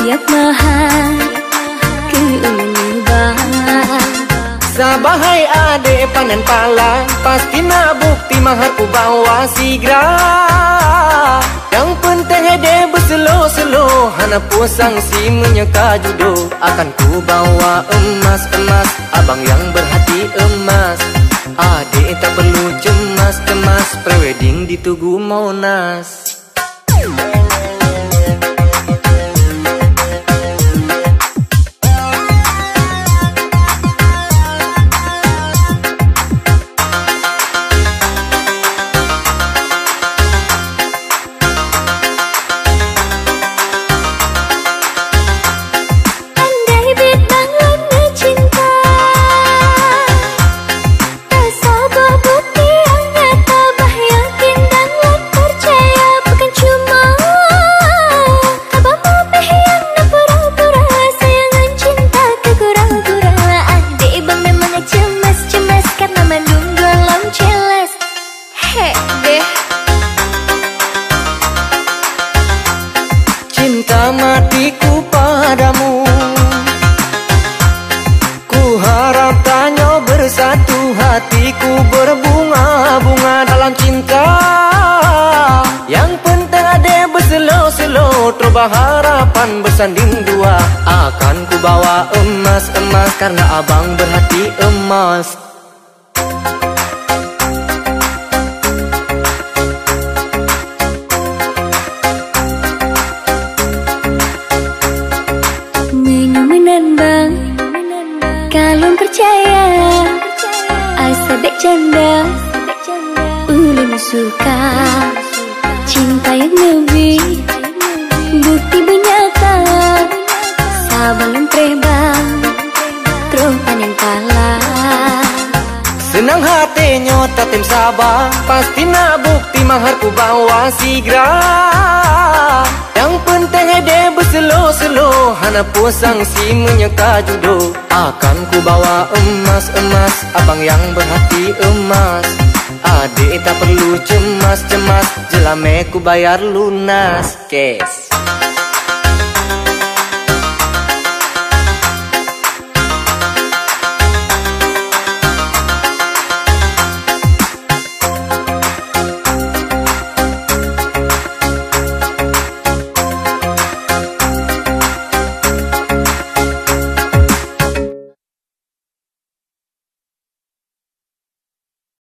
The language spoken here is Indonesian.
Siap mahal Sabahai ade panen pala Pasti nak bukti mahar ku bawa sigra. Yang penting ade berselo-selo Hana pusang si menyeka judo. Akan ku bawa emas-emas Abang yang berhati emas. Ade tak perlu cemas-cemas Prewedding di Tugu Monas Cinta matiku padamu. Ku harap tanya bersatu Hatiku berbunga-bunga dalam cinta. Yang penting ada berselo-selo Terubah harapan bersanding dua. Akan ku bawa emas-emas Karena abang berhati emas menambang Kalau percaya Asa dek canda Ulun suka Cinta yang lebih Bukti banyak Senang hatinya tatim sabar Pasti nak bukti mahar ku bawa sigra. Yang penting ada berselo-selo Hana pusang si menyeka judo. Akan ku bawa emas-emas Abang yang berhati emas. Adik tak perlu cemas-cemas Jelame ku bayar lunas. Kes